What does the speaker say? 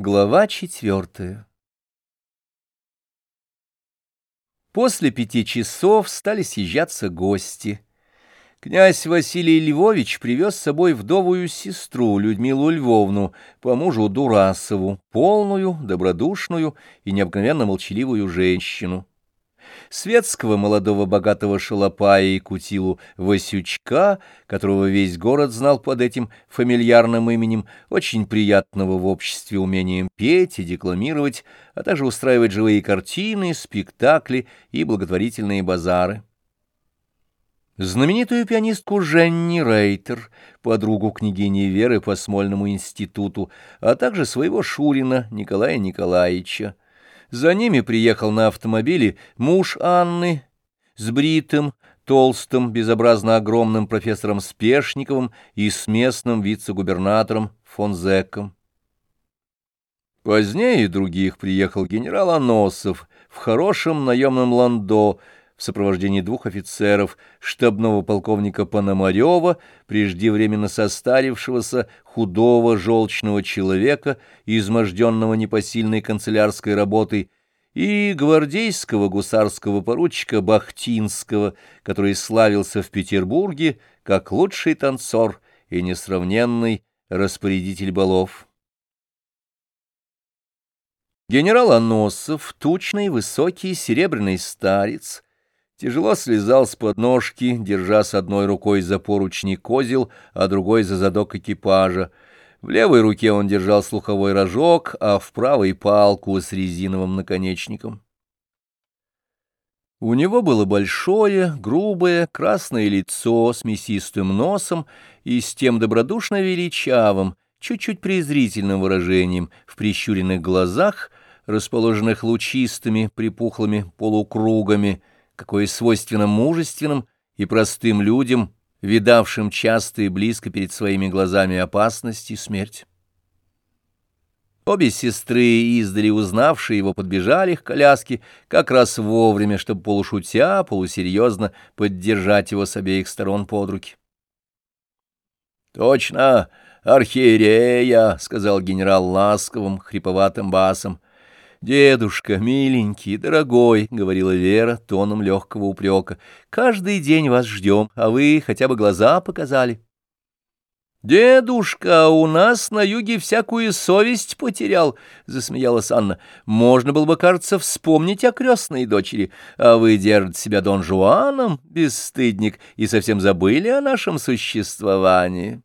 Глава четвертая После пяти часов стали съезжаться гости. Князь Василий Львович привез с собой вдовую сестру Людмилу Львовну, по мужу Дурасову, полную, добродушную и необыкновенно молчаливую женщину светского молодого богатого шалопая и кутилу Васючка, которого весь город знал под этим фамильярным именем, очень приятного в обществе умением петь и декламировать, а также устраивать живые картины, спектакли и благотворительные базары. Знаменитую пианистку Женни Рейтер, подругу княгини Веры по Смольному институту, а также своего Шурина Николая Николаевича, за ними приехал на автомобиле муж Анны с бритым, толстым, безобразно огромным профессором Спешниковым и с местным вице-губернатором фон Зеком. Позднее других приехал генерал Аносов в хорошем наемном ландо, в сопровождении двух офицеров, штабного полковника Пономарева, преждевременно состарившегося худого желчного человека, изможденного непосильной канцелярской работой, и гвардейского гусарского поручика Бахтинского, который славился в Петербурге как лучший танцор и несравненный распорядитель балов. Генерал Аносов, тучный, высокий, серебряный старец, Тяжело слезал с подножки, держа с одной рукой за поручни козел, а другой за задок экипажа. В левой руке он держал слуховой рожок, а в правой — палку с резиновым наконечником. У него было большое, грубое, красное лицо с мясистым носом и с тем добродушно величавым, чуть-чуть презрительным выражением в прищуренных глазах, расположенных лучистыми, припухлыми полукругами — какое свойственно мужественным и простым людям, видавшим часто и близко перед своими глазами опасность и смерть. Обе сестры, издали узнавшие его, подбежали к коляске как раз вовремя, чтобы полушутя, полусерьезно поддержать его с обеих сторон под руки. «Точно, архиерея!» — сказал генерал ласковым, хриповатым басом — «Дедушка, миленький, дорогой», — говорила Вера тоном легкого упрека, — «каждый день вас ждем, а вы хотя бы глаза показали». «Дедушка, у нас на юге всякую совесть потерял», — засмеялась Анна. «Можно было бы, кажется, вспомнить о крестной дочери, а вы держите себя Дон Жуаном, бесстыдник, и совсем забыли о нашем существовании».